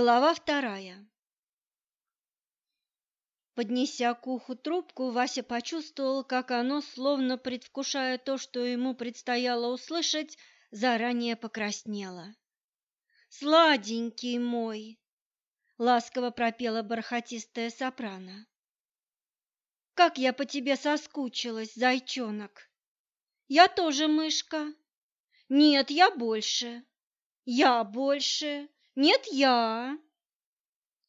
Глава вторая. Поднеся к уху трубку, Вася почувствовал, как оно, словно предвкушая то, что ему предстояло услышать, заранее покраснело. «Сладенький мой!» — ласково пропела бархатистая сопрано. «Как я по тебе соскучилась, зайчонок!» «Я тоже мышка!» «Нет, я больше!» «Я больше!» Нет, я.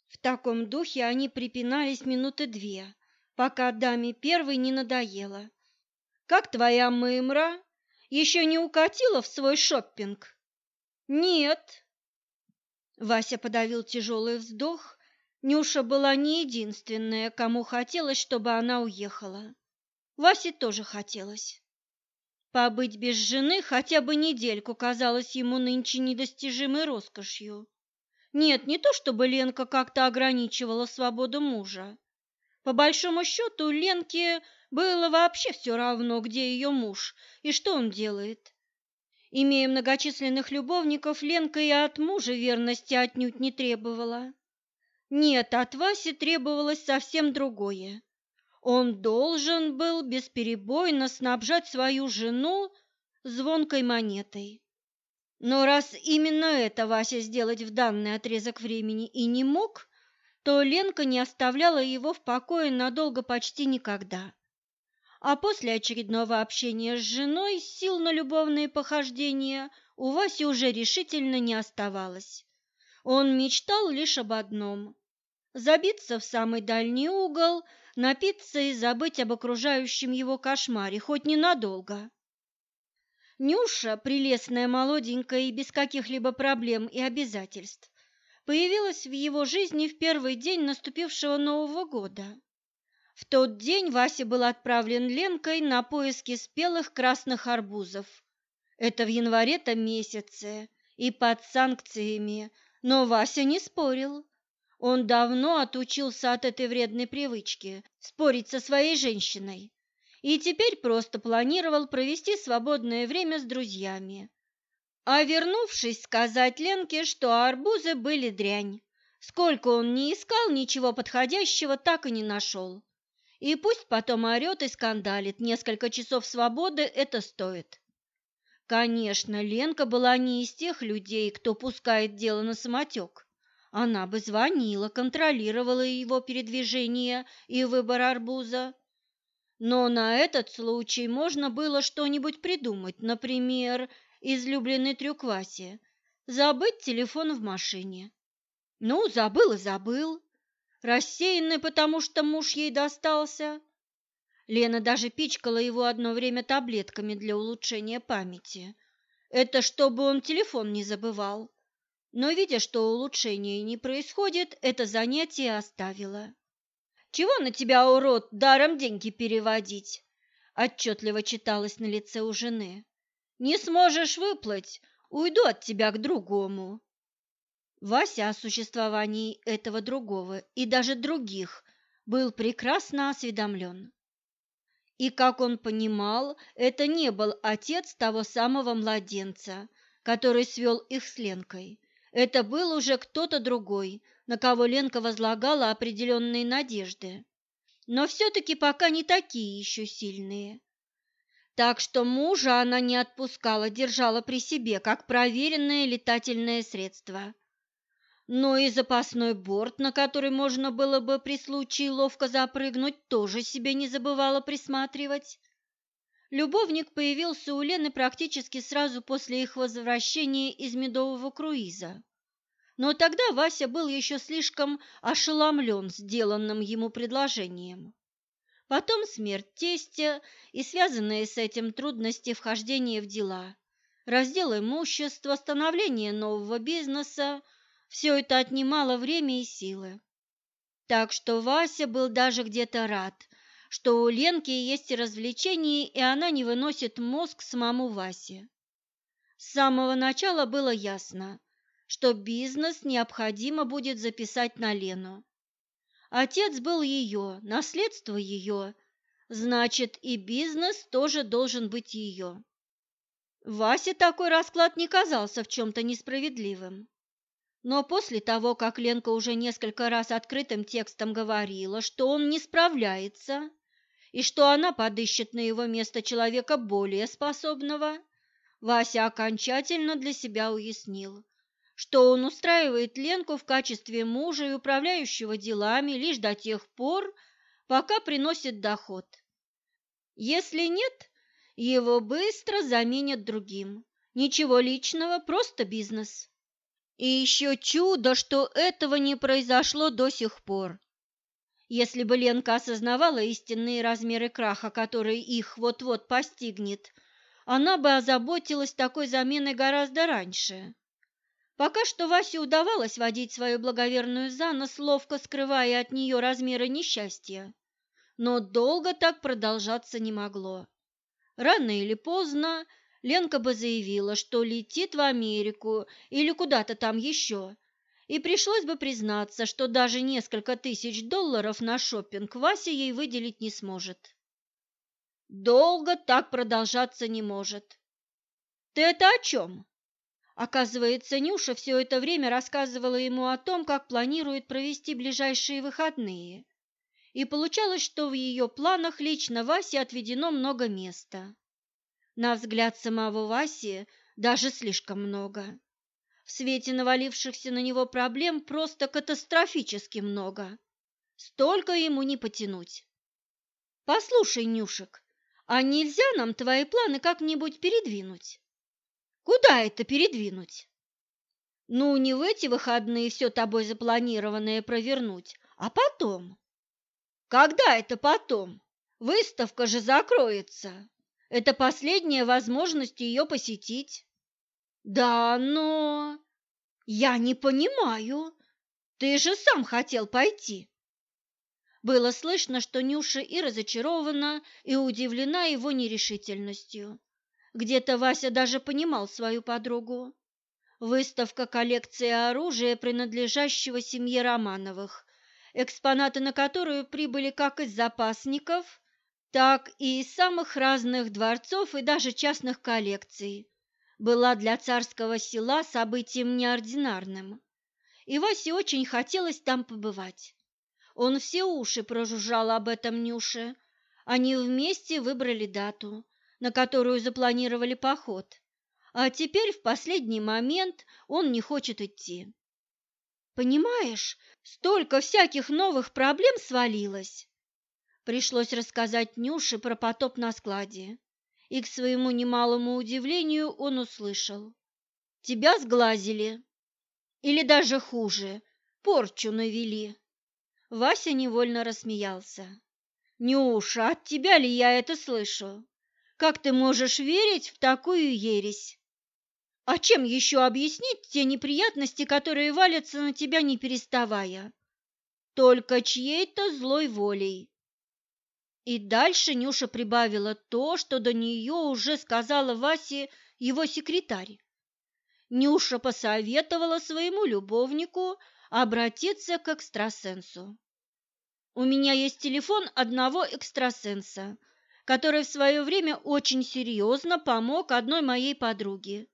В таком духе они припинались минуты две, пока даме первой не надоело. Как твоя мымра? Еще не укатила в свой шоппинг? Нет. Вася подавил тяжелый вздох. Нюша была не единственная, кому хотелось, чтобы она уехала. Васе тоже хотелось. Побыть без жены хотя бы недельку казалось ему нынче недостижимой роскошью. Нет, не то чтобы Ленка как-то ограничивала свободу мужа. По большому счету, Ленке было вообще все равно, где ее муж и что он делает. Имея многочисленных любовников, Ленка и от мужа верности отнюдь не требовала. Нет, от Васи требовалось совсем другое. Он должен был бесперебойно снабжать свою жену звонкой монетой. Но раз именно это Вася сделать в данный отрезок времени и не мог, то Ленка не оставляла его в покое надолго почти никогда. А после очередного общения с женой сил на любовные похождения у Васи уже решительно не оставалось. Он мечтал лишь об одном – забиться в самый дальний угол, напиться и забыть об окружающем его кошмаре, хоть ненадолго. Нюша, прелестная, молоденькая и без каких-либо проблем и обязательств, появилась в его жизни в первый день наступившего Нового года. В тот день Вася был отправлен Ленкой на поиски спелых красных арбузов. Это в январе-то месяце и под санкциями, но Вася не спорил. Он давно отучился от этой вредной привычки спорить со своей женщиной и теперь просто планировал провести свободное время с друзьями. А вернувшись, сказать Ленке, что арбузы были дрянь. Сколько он не искал, ничего подходящего так и не нашел. И пусть потом орет и скандалит, несколько часов свободы это стоит. Конечно, Ленка была не из тех людей, кто пускает дело на самотек. Она бы звонила, контролировала его передвижение и выбор арбуза. Но на этот случай можно было что-нибудь придумать, например, излюбленный трюк Васи – забыть телефон в машине. Ну, забыл и забыл. Рассеянный, потому что муж ей достался. Лена даже пичкала его одно время таблетками для улучшения памяти. Это чтобы он телефон не забывал. Но, видя, что улучшения не происходит, это занятие оставила. Чего на тебя, урод, даром деньги переводить? Отчетливо читалось на лице у жены. Не сможешь выплыть, уйду от тебя к другому. Вася о существовании этого другого и даже других был прекрасно осведомлен. И, как он понимал, это не был отец того самого младенца, который свел их с Ленкой. Это был уже кто-то другой, на кого Ленка возлагала определенные надежды, но все-таки пока не такие еще сильные. Так что мужа она не отпускала, держала при себе, как проверенное летательное средство. Но и запасной борт, на который можно было бы при случае ловко запрыгнуть, тоже себе не забывала присматривать. Любовник появился у Лены практически сразу после их возвращения из медового круиза. Но тогда Вася был еще слишком ошеломлен сделанным ему предложением. Потом смерть тестя и связанные с этим трудности вхождения в дела, раздел имущества, становление нового бизнеса – все это отнимало время и силы. Так что Вася был даже где-то рад, что у Ленки есть развлечения, и она не выносит мозг самому Васе. С самого начала было ясно, что бизнес необходимо будет записать на Лену. Отец был ее, наследство ее, значит, и бизнес тоже должен быть ее. Васе такой расклад не казался в чем-то несправедливым. Но после того, как Ленка уже несколько раз открытым текстом говорила, что он не справляется и что она подыщет на его место человека более способного, Вася окончательно для себя уяснил, что он устраивает Ленку в качестве мужа и управляющего делами лишь до тех пор, пока приносит доход. Если нет, его быстро заменят другим. Ничего личного, просто бизнес. И еще чудо, что этого не произошло до сих пор. Если бы Ленка осознавала истинные размеры краха, который их вот-вот постигнет, она бы озаботилась такой заменой гораздо раньше. Пока что Васе удавалось водить свою благоверную за нос, ловко скрывая от нее размеры несчастья. Но долго так продолжаться не могло. Рано или поздно Ленка бы заявила, что летит в Америку или куда-то там еще, и пришлось бы признаться, что даже несколько тысяч долларов на шопинг Вася ей выделить не сможет. Долго так продолжаться не может. Ты это о чем? Оказывается, Нюша все это время рассказывала ему о том, как планирует провести ближайшие выходные. И получалось, что в ее планах лично Васе отведено много места. На взгляд самого Васи даже слишком много. В свете навалившихся на него проблем просто катастрофически много. Столько ему не потянуть. Послушай, Нюшек, а нельзя нам твои планы как-нибудь передвинуть? Куда это передвинуть? Ну, не в эти выходные все тобой запланированное провернуть, а потом. Когда это потом? Выставка же закроется. Это последняя возможность ее посетить. Да, но... Я не понимаю. Ты же сам хотел пойти. Было слышно, что Нюша и разочарована, и удивлена его нерешительностью. Где-то Вася даже понимал свою подругу. Выставка коллекции оружия, принадлежащего семье Романовых, экспонаты на которую прибыли как из запасников, так и из самых разных дворцов и даже частных коллекций, была для царского села событием неординарным. И Васе очень хотелось там побывать. Он все уши прожужжал об этом Нюше. Они вместе выбрали дату, на которую запланировали поход. А теперь в последний момент он не хочет идти. Понимаешь, столько всяких новых проблем свалилось. Пришлось рассказать Нюше про потоп на складе. И к своему немалому удивлению он услышал. «Тебя сглазили. Или даже хуже, порчу навели». Вася невольно рассмеялся. «Нюша, от тебя ли я это слышу? Как ты можешь верить в такую ересь? А чем еще объяснить те неприятности, которые валятся на тебя не переставая? Только чьей-то злой волей. И дальше Нюша прибавила то, что до нее уже сказала Васе его секретарь. Нюша посоветовала своему любовнику обратиться к экстрасенсу. У меня есть телефон одного экстрасенса, который в свое время очень серьезно помог одной моей подруге.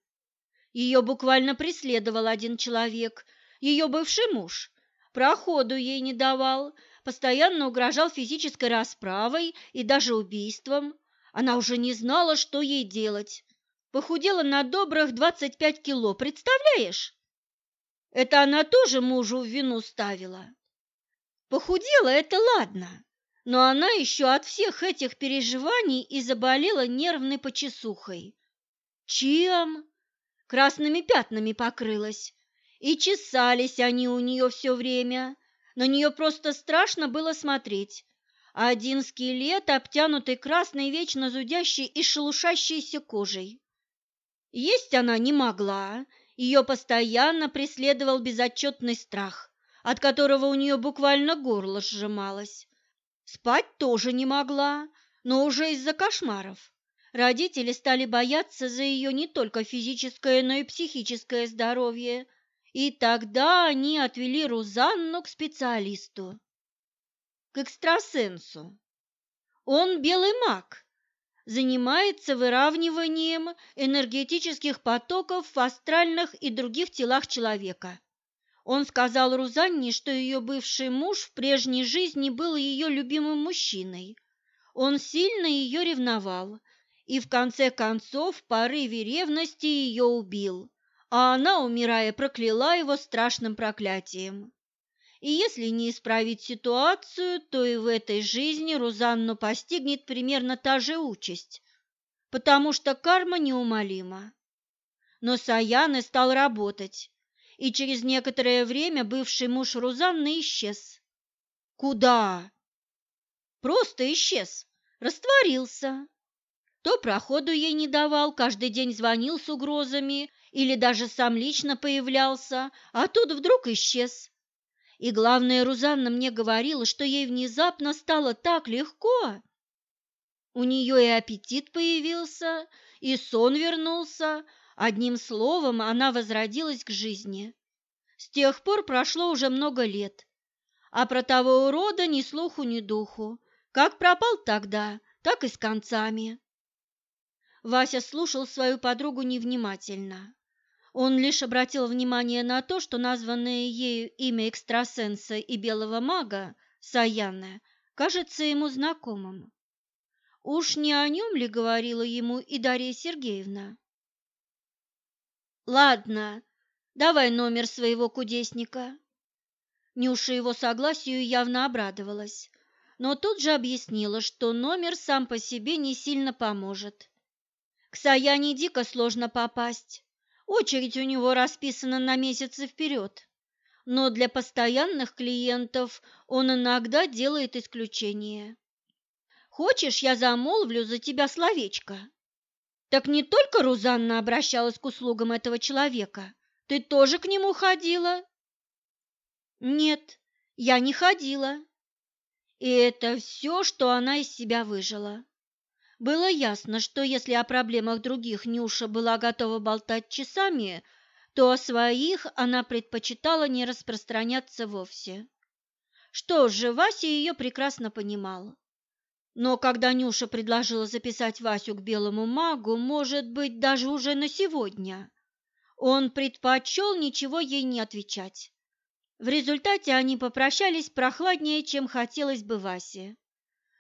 Ее буквально преследовал один человек, ее бывший муж. Проходу ей не давал, постоянно угрожал физической расправой и даже убийством. Она уже не знала, что ей делать. Похудела на добрых 25 кило, представляешь? Это она тоже мужу в вину ставила. Похудела – это ладно, но она еще от всех этих переживаний и заболела нервной почесухой. Чем? Красными пятнами покрылась. И чесались они у нее все время. На нее просто страшно было смотреть. Один скелет, обтянутый красной, вечно зудящей и шелушащейся кожей. Есть она не могла, ее постоянно преследовал безотчетный страх, от которого у нее буквально горло сжималось. Спать тоже не могла, но уже из-за кошмаров. Родители стали бояться за ее не только физическое, но и психическое здоровье, и тогда они отвели Рузанну к специалисту, к экстрасенсу. Он белый маг, занимается выравниванием энергетических потоков в астральных и других телах человека. Он сказал Рузанне, что ее бывший муж в прежней жизни был ее любимым мужчиной. Он сильно ее ревновал и в конце концов в порыве ревности ее убил, а она, умирая, прокляла его страшным проклятием. И если не исправить ситуацию, то и в этой жизни Рузанну постигнет примерно та же участь, потому что карма неумолима. Но Саяны стал работать, и через некоторое время бывший муж Рузанны исчез. Куда? Просто исчез, растворился. То проходу ей не давал, каждый день звонил с угрозами или даже сам лично появлялся, а тут вдруг исчез. И главное, Рузанна мне говорила, что ей внезапно стало так легко. У нее и аппетит появился, и сон вернулся, Одним словом, она возродилась к жизни. С тех пор прошло уже много лет, а про того урода ни слуху, ни духу. Как пропал тогда, так и с концами. Вася слушал свою подругу невнимательно. Он лишь обратил внимание на то, что названное ею имя экстрасенса и белого мага, Саяна, кажется ему знакомым. Уж не о нем ли говорила ему и Дарья Сергеевна? Ладно, давай номер своего кудесника. Нюша его согласию явно обрадовалась, но тут же объяснила, что номер сам по себе не сильно поможет. К Саяне дико сложно попасть. Очередь у него расписана на месяцы вперед. Но для постоянных клиентов он иногда делает исключение. Хочешь, я замолвлю за тебя словечко? Так не только Рузанна обращалась к услугам этого человека. Ты тоже к нему ходила? Нет, я не ходила. И это все, что она из себя выжила. Было ясно, что если о проблемах других Нюша была готова болтать часами, то о своих она предпочитала не распространяться вовсе. Что же, Вася ее прекрасно понимал. Но когда Нюша предложила записать Васю к белому магу, может быть, даже уже на сегодня, он предпочел ничего ей не отвечать. В результате они попрощались прохладнее, чем хотелось бы Васе.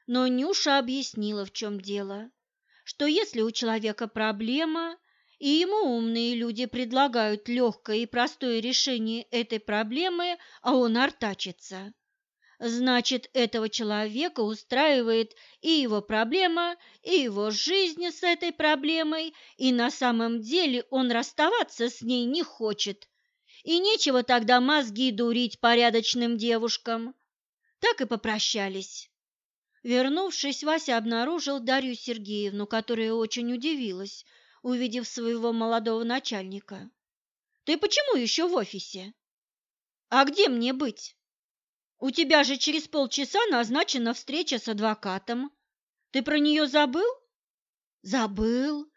Но Нюша объяснила, в чем дело, что если у человека проблема, и ему умные люди предлагают легкое и простое решение этой проблемы, а он артачится, Значит, этого человека устраивает и его проблема, и его жизнь с этой проблемой, и на самом деле он расставаться с ней не хочет. И нечего тогда мозги дурить порядочным девушкам. Так и попрощались. Вернувшись, Вася обнаружил Дарью Сергеевну, которая очень удивилась, увидев своего молодого начальника. «Ты почему еще в офисе?» «А где мне быть?» У тебя же через полчаса назначена встреча с адвокатом. Ты про нее забыл? Забыл,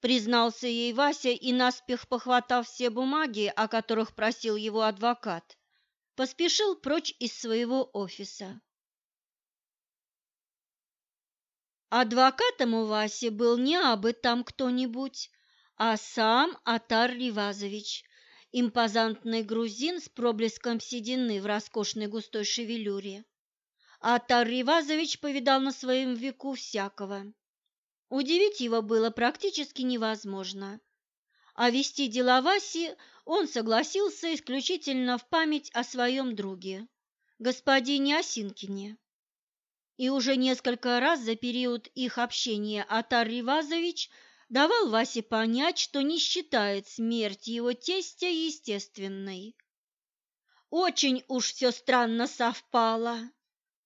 признался ей Вася и наспех похватав все бумаги, о которых просил его адвокат, поспешил прочь из своего офиса. Адвокатом у Васи был не абы там кто-нибудь, а сам Атар Ривазович, импозантный грузин с проблеском седины в роскошной густой шевелюре. А Тар Ривазович повидал на своем веку всякого. Удивить его было практически невозможно. А вести дела Васи он согласился исключительно в память о своем друге, господине Осинкине. И уже несколько раз за период их общения Атар Ривазович – давал Васе понять, что не считает смерть его тестя естественной. Очень уж все странно совпало.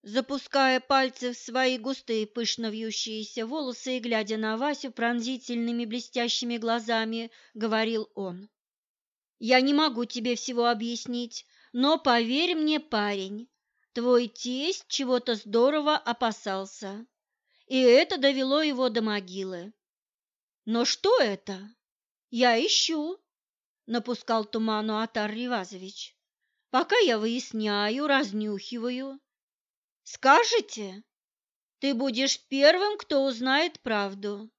Запуская пальцы в свои густые пышно вьющиеся волосы и глядя на Васю пронзительными блестящими глазами, говорил он. «Я не могу тебе всего объяснить, но поверь мне, парень, твой тесть чего-то здорово опасался, и это довело его до могилы. Но что это? Я ищу, напускал туману Атар Ривазович. Пока я выясняю, разнюхиваю. Скажете? Ты будешь первым, кто узнает правду.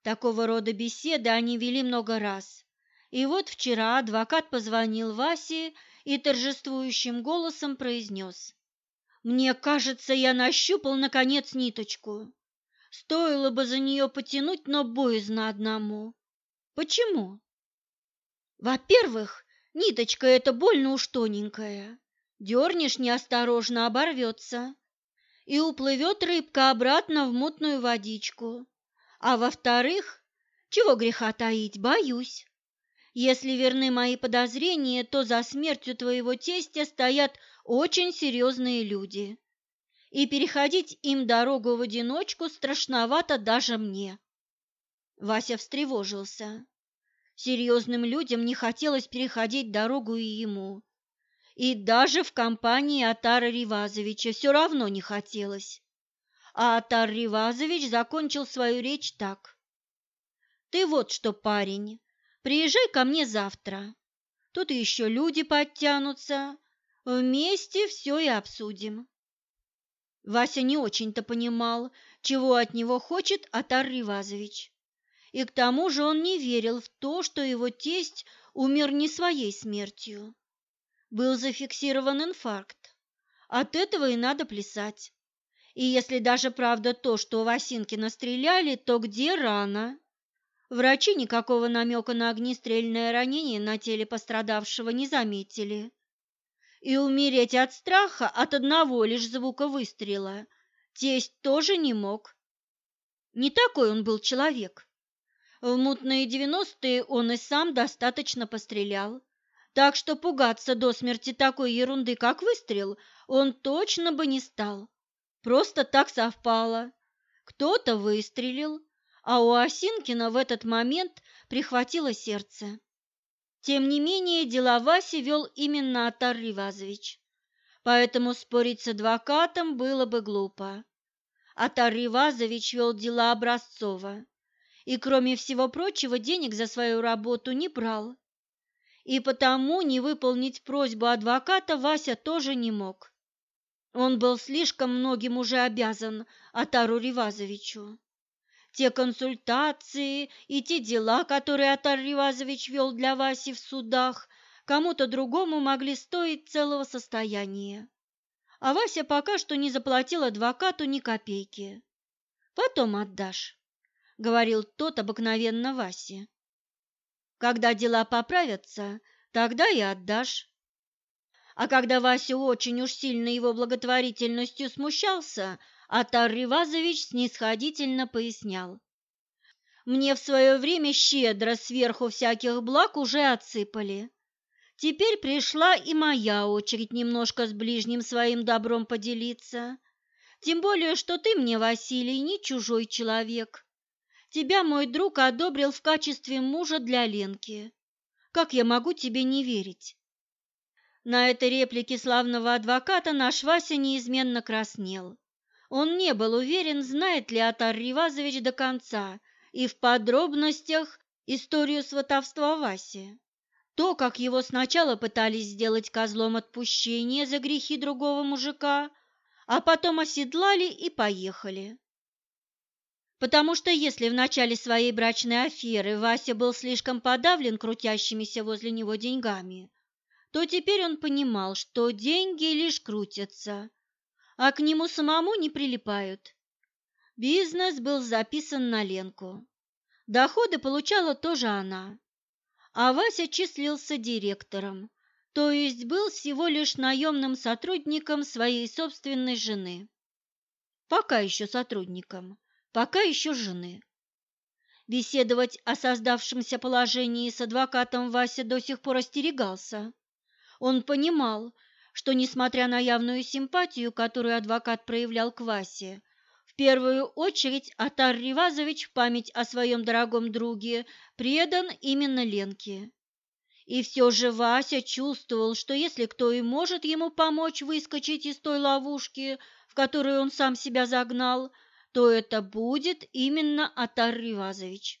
Такого рода беседы они вели много раз. И вот вчера адвокат позвонил Васе и торжествующим голосом произнес. «Мне кажется, я нащупал, наконец, ниточку. Стоило бы за нее потянуть, но боязно одному. Почему? Во-первых, ниточка эта больно уж тоненькая. Дернешь неосторожно, оборвется. И уплывет рыбка обратно в мутную водичку. А во-вторых, чего греха таить, боюсь. Если верны мои подозрения, то за смертью твоего тестя стоят очень серьезные люди. И переходить им дорогу в одиночку страшновато даже мне. Вася встревожился. Серьезным людям не хотелось переходить дорогу и ему. И даже в компании Атара Ривазовича все равно не хотелось. А Атар Ривазович закончил свою речь так. «Ты вот что, парень, приезжай ко мне завтра. Тут еще люди подтянутся. Вместе все и обсудим». Вася не очень-то понимал, чего от него хочет Атар Ривазович. И к тому же он не верил в то, что его тесть умер не своей смертью. Был зафиксирован инфаркт. От этого и надо плясать. И если даже правда то, что Васинкина стреляли, то где рана? Врачи никакого намека на огнестрельное ранение на теле пострадавшего не заметили. И умереть от страха от одного лишь звука выстрела тесть тоже не мог. Не такой он был человек. В мутные девяностые он и сам достаточно пострелял, так что пугаться до смерти такой ерунды, как выстрел, он точно бы не стал. Просто так совпало. Кто-то выстрелил, а у Осинкина в этот момент прихватило сердце. Тем не менее, дела Васи вел именно Атар Ривазович, поэтому спорить с адвокатом было бы глупо. Атар Ривазович вел дела образцово и, кроме всего прочего, денег за свою работу не брал. И потому не выполнить просьбу адвоката Вася тоже не мог. Он был слишком многим уже обязан Атару Ривазовичу. Те консультации и те дела, которые Атар Ривазович вел для Васи в судах, кому-то другому могли стоить целого состояния. А Вася пока что не заплатил адвокату ни копейки. Потом отдашь, — говорил тот обыкновенно Васе. Когда дела поправятся, тогда и отдашь. А когда Вася очень уж сильно его благотворительностью смущался, Атар Ривазович снисходительно пояснял. «Мне в свое время щедро сверху всяких благ уже отсыпали. Теперь пришла и моя очередь немножко с ближним своим добром поделиться. Тем более, что ты мне, Василий, не чужой человек. Тебя мой друг одобрил в качестве мужа для Ленки. Как я могу тебе не верить?» На этой реплике славного адвоката наш Вася неизменно краснел. Он не был уверен, знает ли Атар Ривазович до конца и в подробностях историю сватовства Васи. То, как его сначала пытались сделать козлом отпущения за грехи другого мужика, а потом оседлали и поехали. Потому что если в начале своей брачной аферы Вася был слишком подавлен крутящимися возле него деньгами, то теперь он понимал, что деньги лишь крутятся, а к нему самому не прилипают. Бизнес был записан на Ленку. Доходы получала тоже она. А Вася числился директором, то есть был всего лишь наемным сотрудником своей собственной жены. Пока еще сотрудником, пока еще жены. Беседовать о создавшемся положении с адвокатом Вася до сих пор остерегался. Он понимал, что, несмотря на явную симпатию, которую адвокат проявлял к Васе, в первую очередь Атар Ривазович в память о своем дорогом друге предан именно Ленке. И все же Вася чувствовал, что если кто и может ему помочь выскочить из той ловушки, в которую он сам себя загнал, то это будет именно Атар Ривазович.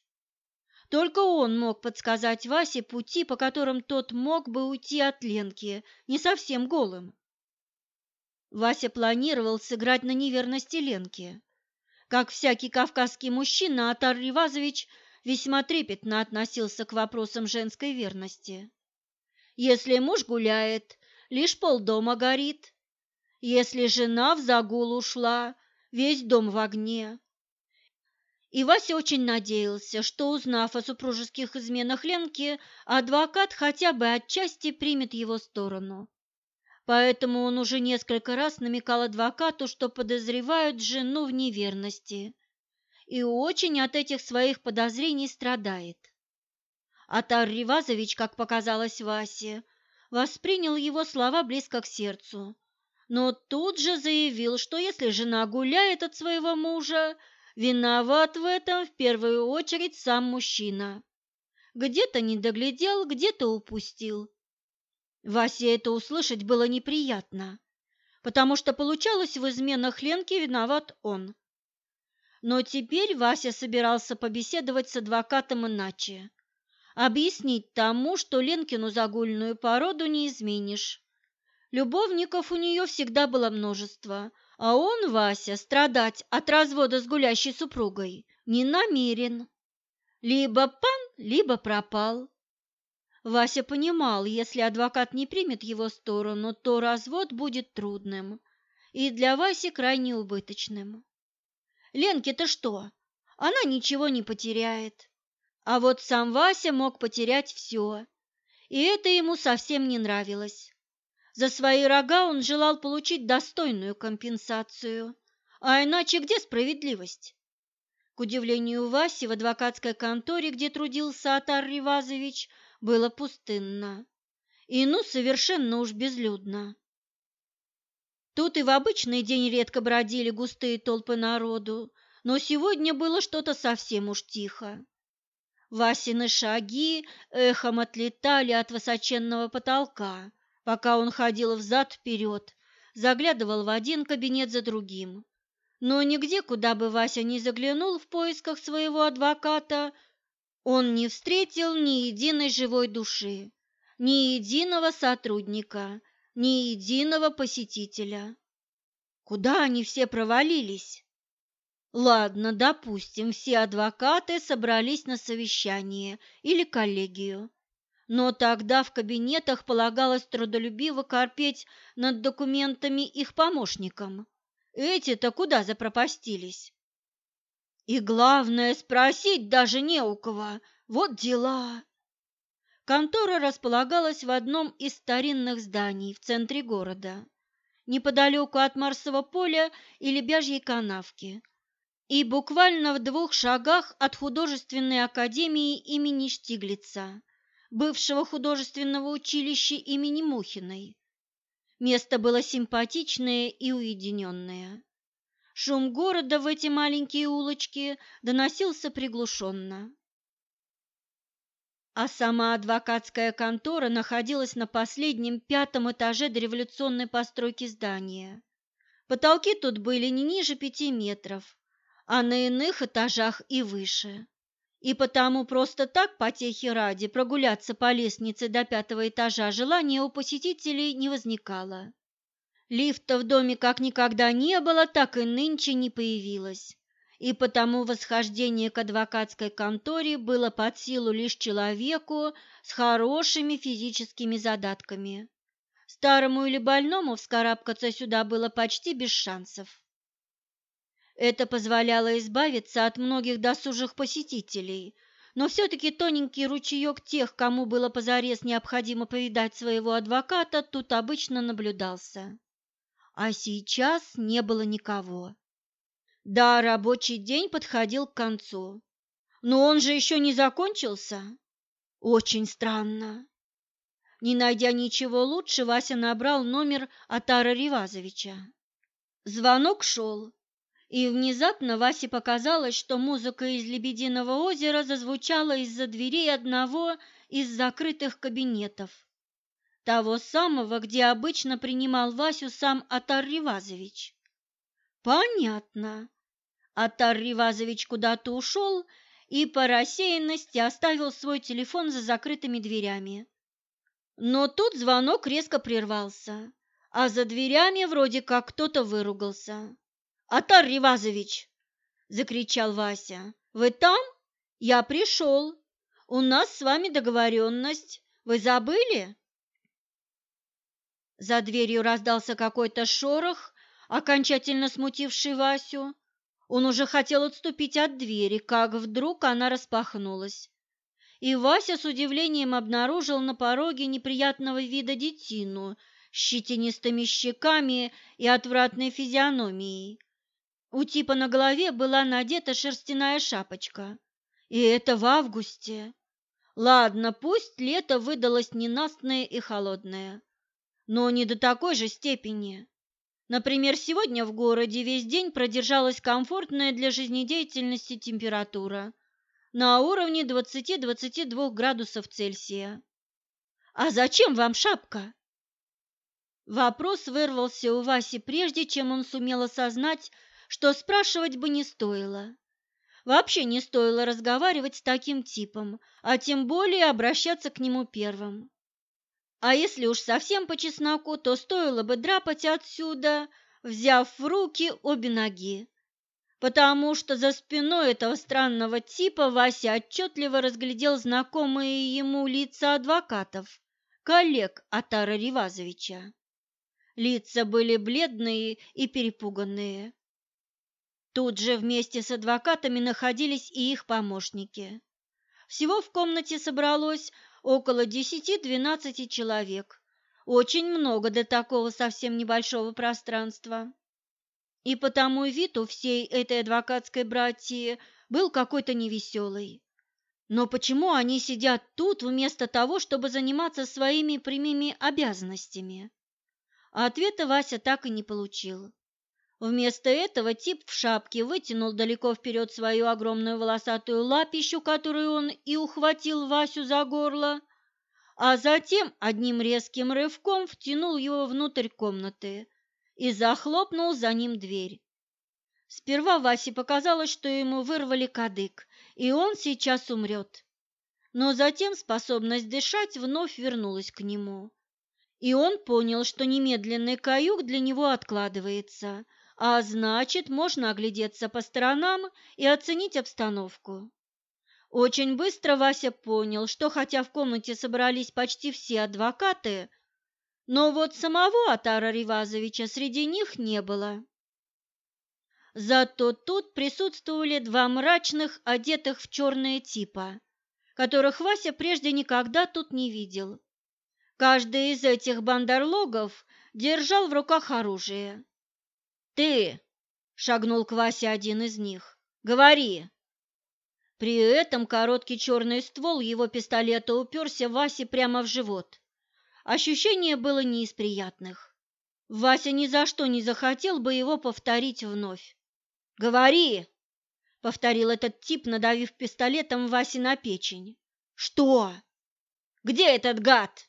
Только он мог подсказать Васе пути, по которым тот мог бы уйти от Ленки, не совсем голым. Вася планировал сыграть на неверности Ленки. Как всякий кавказский мужчина, Атар Ривазович весьма трепетно относился к вопросам женской верности. Если муж гуляет, лишь полдома горит. Если жена в загул ушла, весь дом в огне. И Вася очень надеялся, что, узнав о супружеских изменах Ленки, адвокат хотя бы отчасти примет его сторону. Поэтому он уже несколько раз намекал адвокату, что подозревают жену в неверности, и очень от этих своих подозрений страдает. Атар Ривазович, как показалось Васе, воспринял его слова близко к сердцу, но тут же заявил, что если жена гуляет от своего мужа, виноват в этом в первую очередь сам мужчина. Где-то не доглядел, где-то упустил. Васе это услышать было неприятно, потому что получалось в изменах Ленки виноват он. Но теперь Вася собирался побеседовать с адвокатом иначе. Объяснить тому, что Ленкину загульную породу не изменишь. Любовников у нее всегда было множество, а он, Вася, страдать от развода с гулящей супругой не намерен. Либо пан, либо пропал. Вася понимал, если адвокат не примет его сторону, то развод будет трудным и для Васи крайне убыточным. Ленке-то что? Она ничего не потеряет. А вот сам Вася мог потерять все, и это ему совсем не нравилось. За свои рога он желал получить достойную компенсацию, а иначе где справедливость? К удивлению Васи, в адвокатской конторе, где трудился Атар Ривазович, было пустынно. И ну совершенно уж безлюдно. Тут и в обычный день редко бродили густые толпы народу, но сегодня было что-то совсем уж тихо. Васины шаги эхом отлетали от высоченного потолка, пока он ходил взад-вперед, заглядывал в один кабинет за другим. Но нигде, куда бы Вася ни заглянул в поисках своего адвоката, он не встретил ни единой живой души, ни единого сотрудника, ни единого посетителя. Куда они все провалились? Ладно, допустим, все адвокаты собрались на совещание или коллегию. Но тогда в кабинетах полагалось трудолюбиво корпеть над документами их помощникам. Эти-то куда запропастились? И главное, спросить даже не у кого. Вот дела. Контора располагалась в одном из старинных зданий в центре города, неподалеку от Марсового поля и Лебяжьей канавки, и буквально в двух шагах от художественной академии имени Штиглица, бывшего художественного училища имени Мухиной. Место было симпатичное и уединенное. Шум города в эти маленькие улочки доносился приглушенно. А сама адвокатская контора находилась на последнем пятом этаже дореволюционной постройки здания. Потолки тут были не ниже пяти метров, а на иных этажах и выше. И потому просто так, потехи ради, прогуляться по лестнице до пятого этажа желания у посетителей не возникало. Лифта в доме как никогда не было, так и нынче не появилось, и потому восхождение к адвокатской конторе было под силу лишь человеку с хорошими физическими задатками. Старому или больному вскарабкаться сюда было почти без шансов. Это позволяло избавиться от многих досужих посетителей, но все-таки тоненький ручеек тех, кому было позарез необходимо повидать своего адвоката, тут обычно наблюдался а сейчас не было никого. Да, рабочий день подходил к концу, но он же еще не закончился. Очень странно. Не найдя ничего лучше, Вася набрал номер Атара Ривазовича. Звонок шел, и внезапно Васе показалось, что музыка из «Лебединого озера» зазвучала из-за дверей одного из закрытых кабинетов того самого, где обычно принимал Васю сам Атар Ривазович. Понятно. Атар Ривазович куда-то ушел и по рассеянности оставил свой телефон за закрытыми дверями. Но тут звонок резко прервался, а за дверями вроде как кто-то выругался. «Атар Ривазович!» – закричал Вася. «Вы там? Я пришел. У нас с вами договоренность. Вы забыли?» за дверью раздался какой-то шорох, окончательно смутивший Васю. Он уже хотел отступить от двери, как вдруг она распахнулась. И Вася с удивлением обнаружил на пороге неприятного вида детину с щетинистыми щеками и отвратной физиономией. У типа на голове была надета шерстяная шапочка. И это в августе. Ладно, пусть лето выдалось ненастное и холодное, но не до такой же степени. Например, сегодня в городе весь день продержалась комфортная для жизнедеятельности температура на уровне 20-22 градусов Цельсия. «А зачем вам шапка?» Вопрос вырвался у Васи прежде, чем он сумел осознать, что спрашивать бы не стоило. Вообще не стоило разговаривать с таким типом, а тем более обращаться к нему первым. А если уж совсем по чесноку, то стоило бы драпать отсюда, взяв в руки обе ноги. Потому что за спиной этого странного типа Вася отчетливо разглядел знакомые ему лица адвокатов, коллег Атара Ривазовича. Лица были бледные и перепуганные. Тут же вместе с адвокатами находились и их помощники. Всего в комнате собралось около 10-12 человек. Очень много для такого совсем небольшого пространства. И потому вид у всей этой адвокатской братьи был какой-то невеселый. Но почему они сидят тут вместо того, чтобы заниматься своими прямыми обязанностями? ответа Вася так и не получил. Вместо этого тип в шапке вытянул далеко вперед свою огромную волосатую лапищу, которую он и ухватил Васю за горло, а затем одним резким рывком втянул его внутрь комнаты и захлопнул за ним дверь. Сперва Васе показалось, что ему вырвали кадык, и он сейчас умрет. Но затем способность дышать вновь вернулась к нему, и он понял, что немедленный каюк для него откладывается – а значит, можно оглядеться по сторонам и оценить обстановку. Очень быстро Вася понял, что хотя в комнате собрались почти все адвокаты, но вот самого Атара Ривазовича среди них не было. Зато тут присутствовали два мрачных, одетых в черное типа, которых Вася прежде никогда тут не видел. Каждый из этих бандерлогов держал в руках оружие. «Ты!» – шагнул к Васе один из них. «Говори!» При этом короткий черный ствол его пистолета уперся Васе прямо в живот. Ощущение было не из приятных. Вася ни за что не захотел бы его повторить вновь. «Говори!» — повторил этот тип, надавив пистолетом Васе на печень. «Что? Где этот гад?»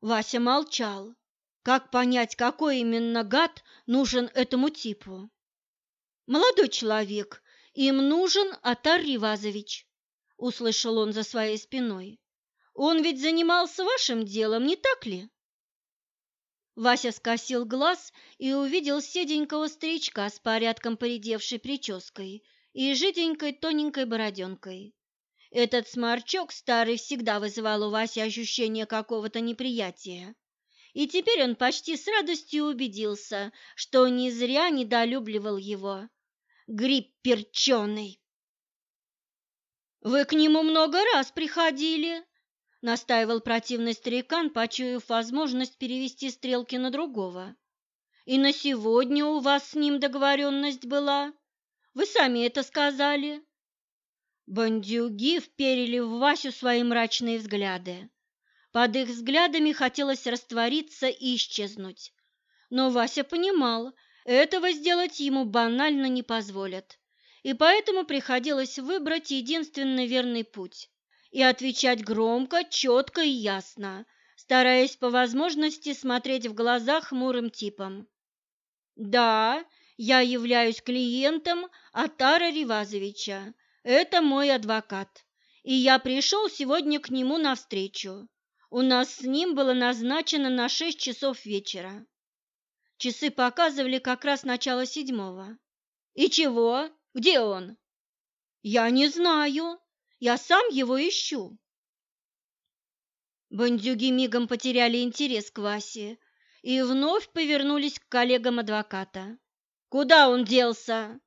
Вася молчал. Как понять, какой именно гад нужен этому типу? Молодой человек, им нужен Атар Ривазович, услышал он за своей спиной. Он ведь занимался вашим делом, не так ли? Вася скосил глаз и увидел седенького старичка с порядком поредевшей прической и жиденькой тоненькой бороденкой. Этот сморчок старый всегда вызывал у Васи ощущение какого-то неприятия и теперь он почти с радостью убедился, что не зря недолюбливал его. Гриб перченый. «Вы к нему много раз приходили», — настаивал противный старикан, почуяв возможность перевести стрелки на другого. «И на сегодня у вас с ним договоренность была. Вы сами это сказали». Бандюги вперили в Васю свои мрачные взгляды. Под их взглядами хотелось раствориться и исчезнуть. Но Вася понимал, этого сделать ему банально не позволят, и поэтому приходилось выбрать единственный верный путь и отвечать громко, четко и ясно, стараясь по возможности смотреть в глаза хмурым типом. «Да, я являюсь клиентом Атара Ривазовича, это мой адвокат, и я пришел сегодня к нему навстречу. У нас с ним было назначено на шесть часов вечера. Часы показывали как раз начало седьмого. И чего? Где он? Я не знаю. Я сам его ищу. Бандюги мигом потеряли интерес к Васе и вновь повернулись к коллегам адвоката. «Куда он делся?»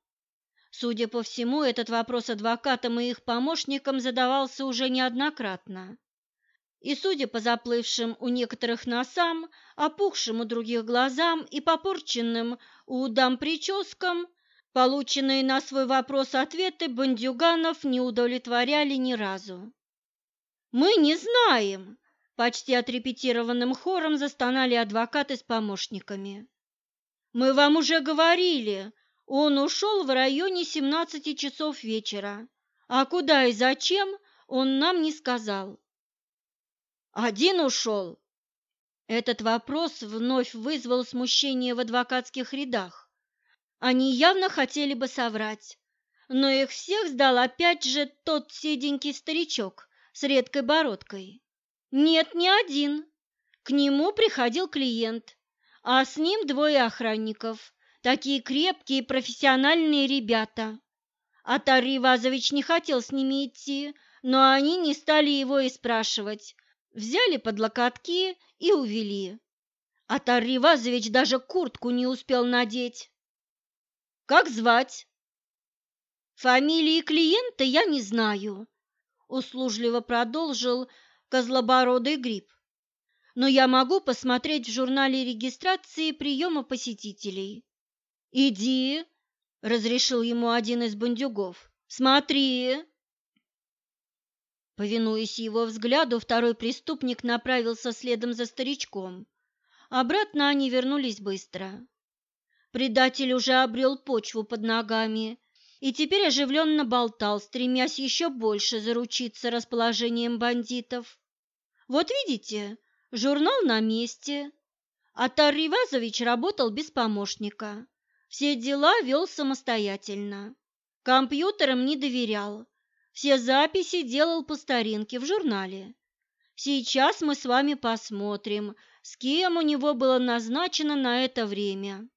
Судя по всему, этот вопрос адвокатам и их помощникам задавался уже неоднократно. И, судя по заплывшим у некоторых носам, опухшим у других глазам и попорченным у дам прическам, полученные на свой вопрос ответы бандюганов не удовлетворяли ни разу. «Мы не знаем!» – почти отрепетированным хором застонали адвокаты с помощниками. «Мы вам уже говорили, он ушел в районе 17 часов вечера, а куда и зачем он нам не сказал. Один ушел. Этот вопрос вновь вызвал смущение в адвокатских рядах. Они явно хотели бы соврать, но их всех сдал опять же тот седенький старичок с редкой бородкой. Нет, не один. К нему приходил клиент, а с ним двое охранников, Такие крепкие профессиональные ребята. Атар Ривазович не хотел с ними идти, но они не стали его и спрашивать. Взяли под локотки и увели. Атар Ривазович даже куртку не успел надеть. «Как звать?» «Фамилии клиента я не знаю», — услужливо продолжил козлобородый гриб. «Но я могу посмотреть в журнале регистрации приема посетителей. «Иди!» — разрешил ему один из бандюгов. «Смотри!» Повинуясь его взгляду, второй преступник направился следом за старичком. Обратно они вернулись быстро. Предатель уже обрел почву под ногами и теперь оживленно болтал, стремясь еще больше заручиться расположением бандитов. «Вот видите, журнал на месте, а Тарривазович работал без помощника. Все дела вел самостоятельно. Компьютерам не доверял. Все записи делал по старинке в журнале. Сейчас мы с вами посмотрим, с кем у него было назначено на это время.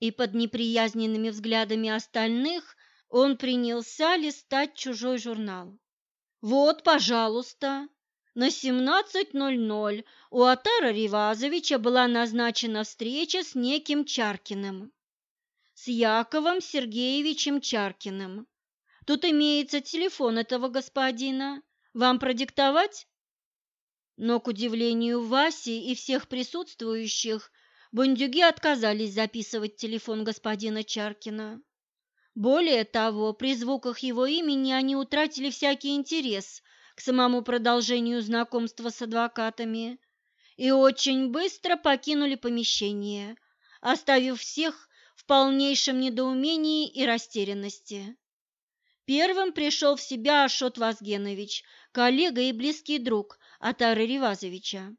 И под неприязненными взглядами остальных он принялся листать чужой журнал. Вот, пожалуйста, на 17.00 у Атара Ривазовича была назначена встреча с неким Чаркиным, с Яковом Сергеевичем Чаркиным. Тут имеется телефон этого господина. Вам продиктовать? Но, к удивлению Васи и всех присутствующих, бандюги отказались записывать телефон господина Чаркина. Более того, при звуках его имени они утратили всякий интерес к самому продолжению знакомства с адвокатами и очень быстро покинули помещение, оставив всех в полнейшем недоумении и растерянности. Первым пришел в себя Ашот Вазгенович, коллега и близкий друг Атары Ривазовича.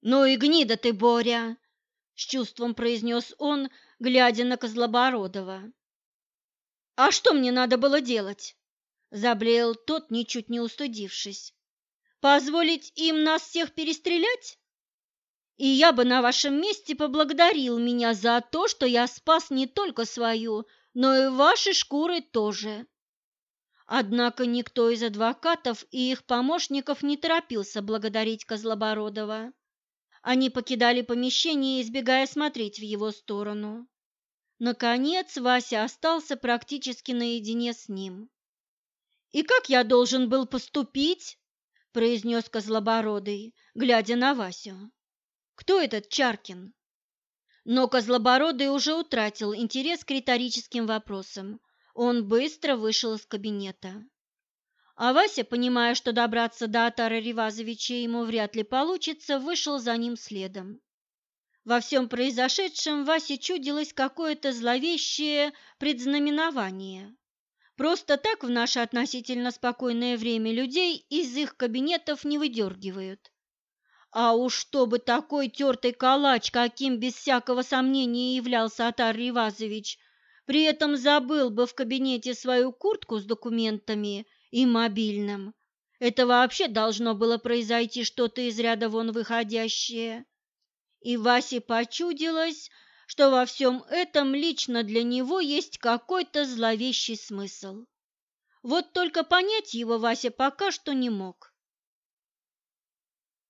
«Ну и гнида ты, Боря!» — с чувством произнес он, глядя на Козлобородова. «А что мне надо было делать?» Заблеял тот, ничуть не устудившись. «Позволить им нас всех перестрелять? И я бы на вашем месте поблагодарил меня за то, что я спас не только свою, но и ваши шкуры тоже». Однако никто из адвокатов и их помощников не торопился благодарить Козлобородова. Они покидали помещение, избегая смотреть в его сторону. Наконец Вася остался практически наедине с ним. «И как я должен был поступить?» – произнес Козлобородый, глядя на Васю. «Кто этот Чаркин?» Но Козлобородый уже утратил интерес к риторическим вопросам. Он быстро вышел из кабинета. А Вася, понимая, что добраться до Атара Ривазовича ему вряд ли получится, вышел за ним следом. Во всем произошедшем Васе чудилось какое-то зловещее предзнаменование. Просто так в наше относительно спокойное время людей из их кабинетов не выдергивают. А уж чтобы такой тертый калач, каким без всякого сомнения являлся Атар Ривазович, при этом забыл бы в кабинете свою куртку с документами и мобильным, это вообще должно было произойти что-то из ряда вон выходящее. И Васе почудилось, что во всем этом лично для него есть какой-то зловещий смысл. Вот только понять его Вася пока что не мог.